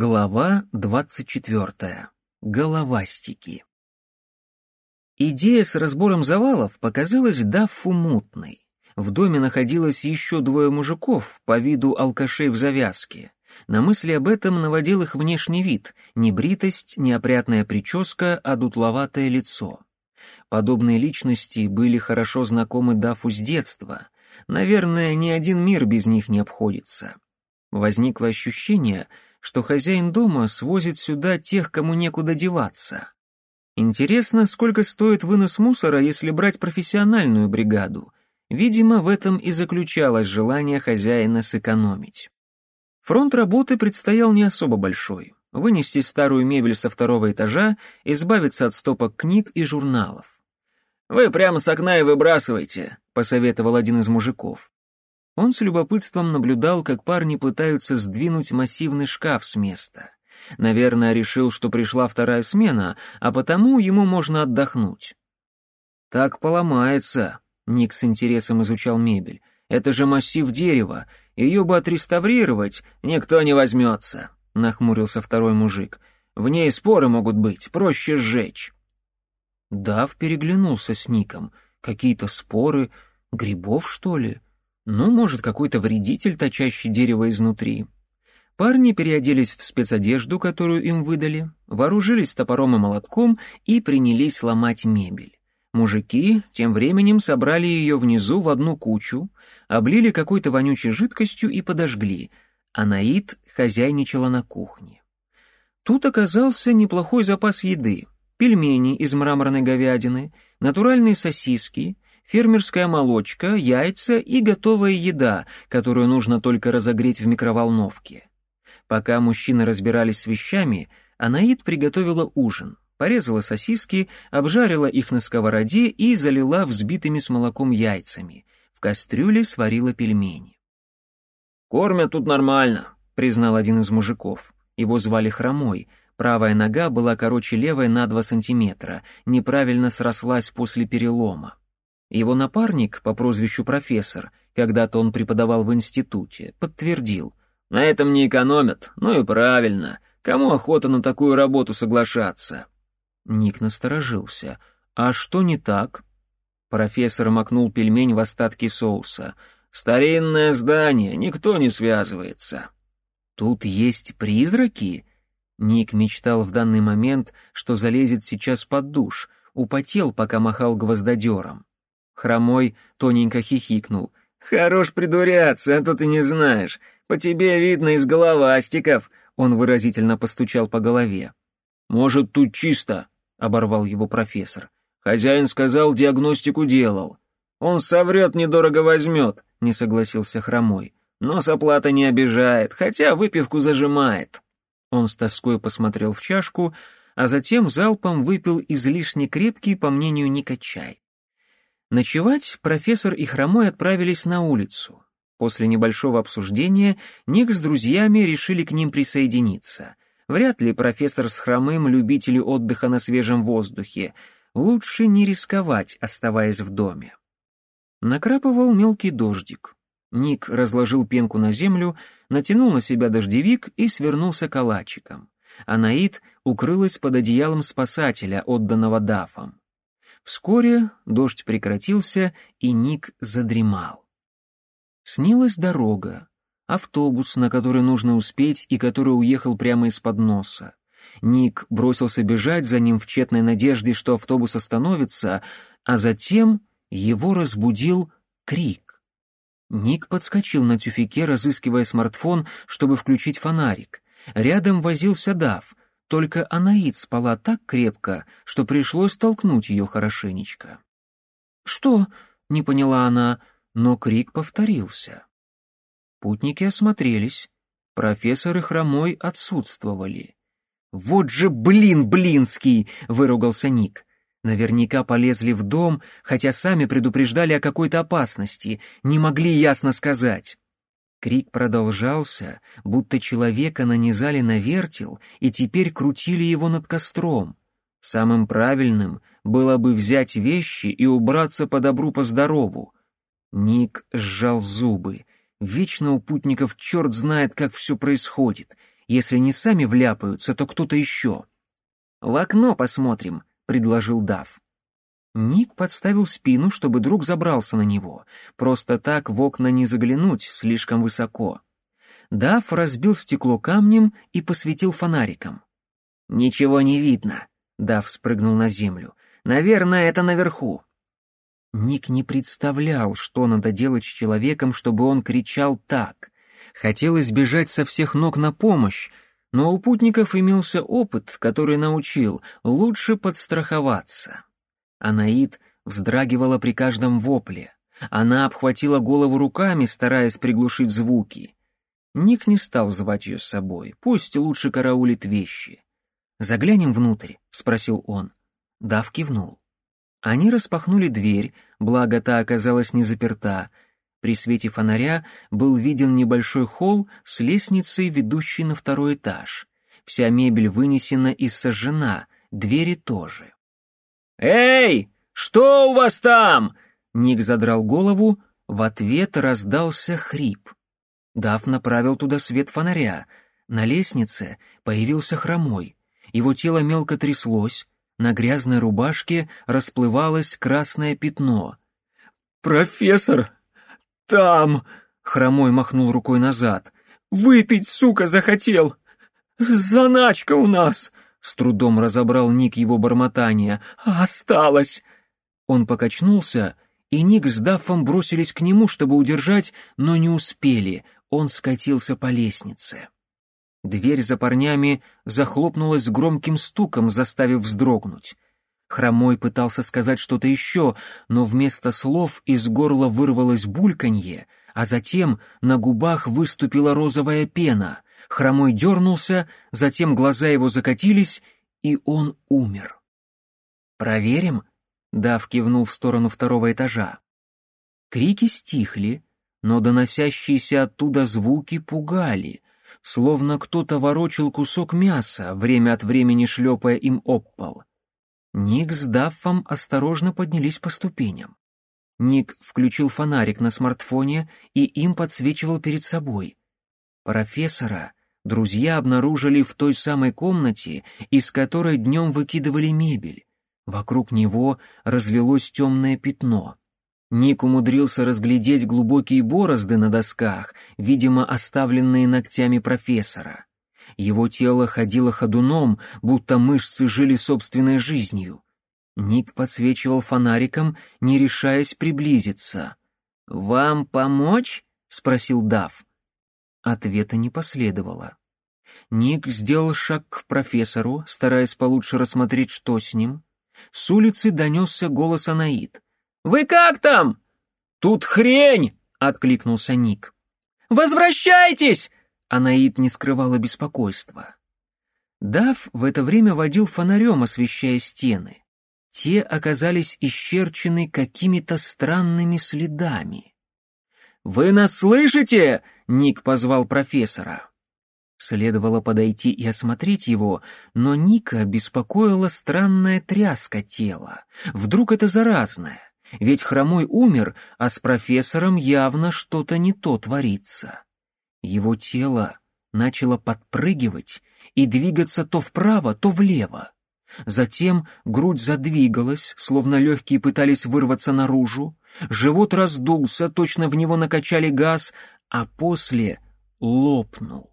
Глава двадцать четвертая. Головастики. Идея с разбором завалов показалась Даффу мутной. В доме находилось еще двое мужиков по виду алкашей в завязке. На мысли об этом наводил их внешний вид, небритость, неопрятная прическа, а дутловатое лицо. Подобные личности были хорошо знакомы Дафу с детства. Наверное, ни один мир без них не обходится. Возникло ощущение, что хозяин дома свозит сюда тех, кому некуда деваться. Интересно, сколько стоит вынос мусора, если брать профессиональную бригаду? Видимо, в этом и заключалось желание хозяина сэкономить. Фронт работы предстоял не особо большой. Вынести старую мебель со второго этажа, избавиться от стопок книг и журналов. «Вы прямо с окна и выбрасывайте», — посоветовал один из мужиков. Он с любопытством наблюдал, как парни пытаются сдвинуть массивный шкаф с места. Наверное, решил, что пришла вторая смена, а потому ему можно отдохнуть. «Так поломается», — Ник с интересом изучал мебель. «Это же массив дерева, ее бы отреставрировать никто не возьмется», — нахмурился второй мужик. «В ней споры могут быть, проще сжечь». Дав переглянулся с Ником. «Какие-то споры? Грибов, что ли?» Ну, может, какой-то вредитель, точащий дерево изнутри. Парни переоделись в спецодежду, которую им выдали, вооружились топором и молотком и принялись ломать мебель. Мужики тем временем собрали ее внизу в одну кучу, облили какой-то вонючей жидкостью и подожгли, а Наид хозяйничала на кухне. Тут оказался неплохой запас еды. Пельмени из мраморной говядины, натуральные сосиски — фермерская молочка, яйца и готовая еда, которую нужно только разогреть в микроволновке. Пока мужчины разбирались с вещами, Анаид приготовила ужин, порезала сосиски, обжарила их на сковороде и залила взбитыми с молоком яйцами. В кастрюле сварила пельмени. «Кормят тут нормально», — признал один из мужиков. Его звали Хромой. Правая нога была короче левой на два сантиметра, неправильно срослась после перелома. Его напарник по прозвищу профессор, когда-то он преподавал в институте, подтвердил. «На этом не экономят. Ну и правильно. Кому охота на такую работу соглашаться?» Ник насторожился. «А что не так?» Профессор макнул пельмень в остатки соуса. «Старинное здание, никто не связывается». «Тут есть призраки?» Ник мечтал в данный момент, что залезет сейчас под душ, употел, пока махал гвоздодером. Хромой тоненько хихикнул. «Хорош придуряться, а то ты не знаешь. По тебе видно из головастиков», — он выразительно постучал по голове. «Может, тут чисто», — оборвал его профессор. «Хозяин сказал, диагностику делал». «Он соврет, недорого возьмет», — не согласился Хромой. «Но с оплатой не обижает, хотя выпивку зажимает». Он с тоской посмотрел в чашку, а затем залпом выпил излишне крепкий, по мнению Ника, чай. Ночевать профессор и Хромой отправились на улицу. После небольшого обсуждения Ник с друзьями решили к ним присоединиться. Вряд ли профессор с Хромым любители отдыха на свежем воздухе. Лучше не рисковать, оставаясь в доме. Накрапывал мелкий дождик. Ник разложил пенку на землю, натянул на себя дождевик и свернулся калачиком. Анаит укрылась под одеялом спасателя, отданного Дафом. Вскоре дождь прекратился, и Ник задремал. Снилась дорога, автобус, на который нужно успеть и который уехал прямо из-под носа. Ник бросился бежать за ним в тщетной надежде, что автобус остановится, а затем его разбудил крик. Ник подскочил на тюфике, разыскивая смартфон, чтобы включить фонарик. Рядом возился Дав — только Анаид спала так крепко, что пришлось толкнуть ее хорошенечко. «Что?» — не поняла она, но крик повторился. Путники осмотрелись. Профессор и Хромой отсутствовали. «Вот же блин, блинский!» — выругался Ник. Наверняка полезли в дом, хотя сами предупреждали о какой-то опасности, не могли ясно сказать. Крик продолжался, будто человека нанизали на вертел и теперь крутили его над костром. Самым правильным было бы взять вещи и убраться по добру по здорову. Ник сжал зубы. Вечно у путников черт знает, как все происходит. Если не сами вляпаются, то кто-то еще. «В окно посмотрим», — предложил Дав. Ник подставил спину, чтобы друг забрался на него. Просто так в окна не заглянуть, слишком высоко. Дав разбил стекло камнем и посветил фонариком. «Ничего не видно», — Дав спрыгнул на землю. «Наверное, это наверху». Ник не представлял, что надо делать с человеком, чтобы он кричал так. Хотелось бежать со всех ног на помощь, но у путников имелся опыт, который научил лучше подстраховаться. Анаид вздрагивала при каждом вопле. Она обхватила голову руками, стараясь приглушить звуки. Ник не стал звать ее с собой, пусть лучше караулит вещи. «Заглянем внутрь?» — спросил он. Дав кивнул. Они распахнули дверь, благо та оказалась не заперта. При свете фонаря был виден небольшой холл с лестницей, ведущей на второй этаж. Вся мебель вынесена и сожжена, двери тоже. «Эй, что у вас там?» Ник задрал голову, в ответ раздался хрип. Дав направил туда свет фонаря. На лестнице появился хромой. Его тело мелко тряслось, на грязной рубашке расплывалось красное пятно. «Профессор! Там!» — Хромой махнул рукой назад. «Выпить, сука, захотел! Заначка у нас!» С трудом разобрал Ник его бормотание. «Осталось!» Он покачнулся, и Ник с Даффом бросились к нему, чтобы удержать, но не успели. Он скатился по лестнице. Дверь за парнями захлопнулась громким стуком, заставив вздрогнуть. Хромой пытался сказать что-то еще, но вместо слов из горла вырвалось бульканье, а затем на губах выступила розовая пена. Хромой дернулся, затем глаза его закатились, и он умер. «Проверим?» — Дав кивнул в сторону второго этажа. Крики стихли, но доносящиеся оттуда звуки пугали — словно кто-то ворочил кусок мяса, время от времени шлепая им об пол. Ник с Даффом осторожно поднялись по ступеням. Ник включил фонарик на смартфоне и им подсвечивал перед собой. Профессора друзья обнаружили в той самой комнате, из которой днем выкидывали мебель. Вокруг него разлилось темное пятно. Ник умудрился разглядеть глубокие борозды на досках, видимо, оставленные ногтями профессора. Его тело ходило ходуном, будто мышцы жили собственной жизнью. Ник подсвечивал фонариком, не решаясь приблизиться. «Вам помочь?» — спросил Дав. Ответа не последовало. Ник сделал шаг к профессору, стараясь получше рассмотреть, что с ним. С улицы донесся голос Анаид. Вы как там?» «Тут хрень!» — откликнулся Ник. «Возвращайтесь!» — Анаит не скрывала беспокойства. Дав в это время водил фонарем, освещая стены. Те оказались исчерчены какими-то странными следами. «Вы нас слышите?» — Ник позвал профессора. Следовало подойти и осмотреть его, но Ника беспокоила странная тряска тела. Вдруг это заразное? Ведь хромой умер, а с профессором явно что-то не то творится. Его тело начало подпрыгивать и двигаться то вправо, то влево. Затем грудь задвигалась, словно легкие пытались вырваться наружу, живот раздулся, точно в него накачали газ, а после лопнул.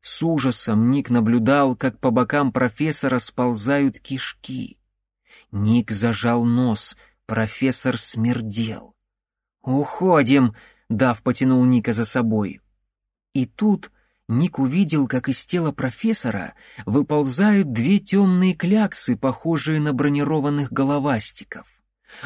С ужасом Ник наблюдал, как по бокам профессора сползают кишки. Ник зажал нос, Профессор смердел. «Уходим!» — Дав потянул Ника за собой. И тут Ник увидел, как из тела профессора выползают две темные кляксы, похожие на бронированных головастиков.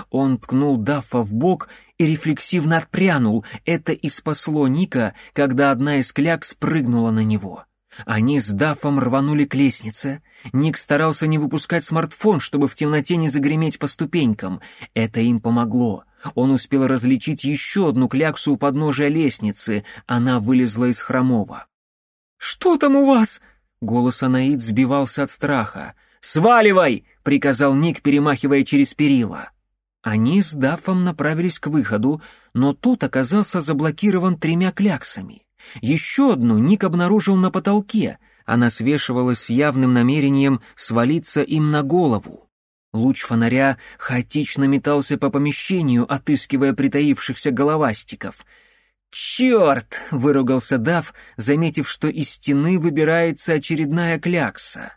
Он ткнул Даффа в бок и рефлексивно отпрянул. Это и спасло Ника, когда одна из кляк спрыгнула на него. Они с Дафом рванули к лестнице. Ник старался не выпускать смартфон, чтобы в темноте не загреметь по ступенькам. Это им помогло. Он успел различить еще одну кляксу у подножия лестницы. Она вылезла из хромого. «Что там у вас?» Голос Анаид сбивался от страха. «Сваливай!» — приказал Ник, перемахивая через перила. Они с Дафом направились к выходу, но тот оказался заблокирован тремя кляксами. Еще одну Ник обнаружил на потолке. Она свешивалась с явным намерением свалиться им на голову. Луч фонаря хаотично метался по помещению, отыскивая притаившихся головастиков. «Черт!» — выругался Дав, заметив, что из стены выбирается очередная клякса.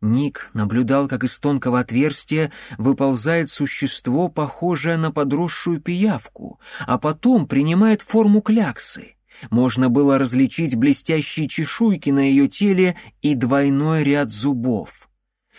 Ник наблюдал, как из тонкого отверстия выползает существо, похожее на подросшую пиявку, а потом принимает форму кляксы. Можно было различить блестящие чешуйки на ее теле и двойной ряд зубов.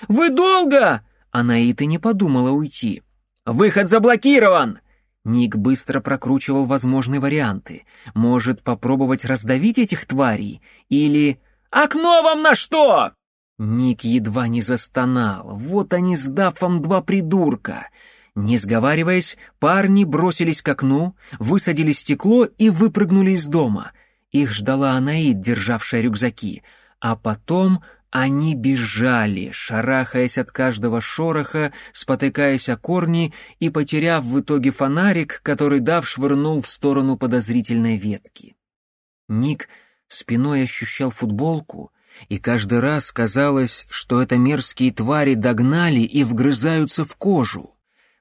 «Вы долго?» Она и не подумала уйти. «Выход заблокирован!» Ник быстро прокручивал возможные варианты. Может, попробовать раздавить этих тварей? Или... «Окно вам на что?» Ник едва не застонал. Вот они с Даффом два придурка. Не сговариваясь, парни бросились к окну, высадили стекло и выпрыгнули из дома. Их ждала Анаид, державшая рюкзаки. А потом они бежали, шарахаясь от каждого шороха, спотыкаясь о корни и потеряв в итоге фонарик, который Дав швырнул в сторону подозрительной ветки. Ник спиной ощущал футболку, и каждый раз казалось, что это мерзкие твари догнали и вгрызаются в кожу.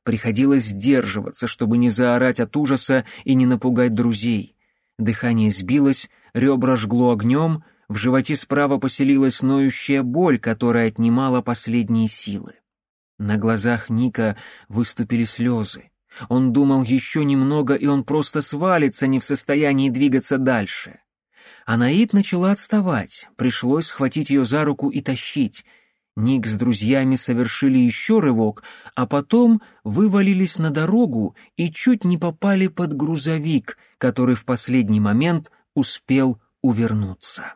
Приходилось сдерживаться, чтобы не заорать от ужаса и не напугать друзей. Дыхание сбилось, ребра жгло огнем, в животе справа поселилась ноющая боль, которая отнимала последние силы. На глазах Ника выступили слезы. Он думал еще немного, и он просто свалится, не в состоянии двигаться дальше. Анаид начала отставать, пришлось схватить ее за руку и тащить — Ник с друзьями совершили еще рывок, а потом вывалились на дорогу и чуть не попали под грузовик, который в последний момент успел увернуться.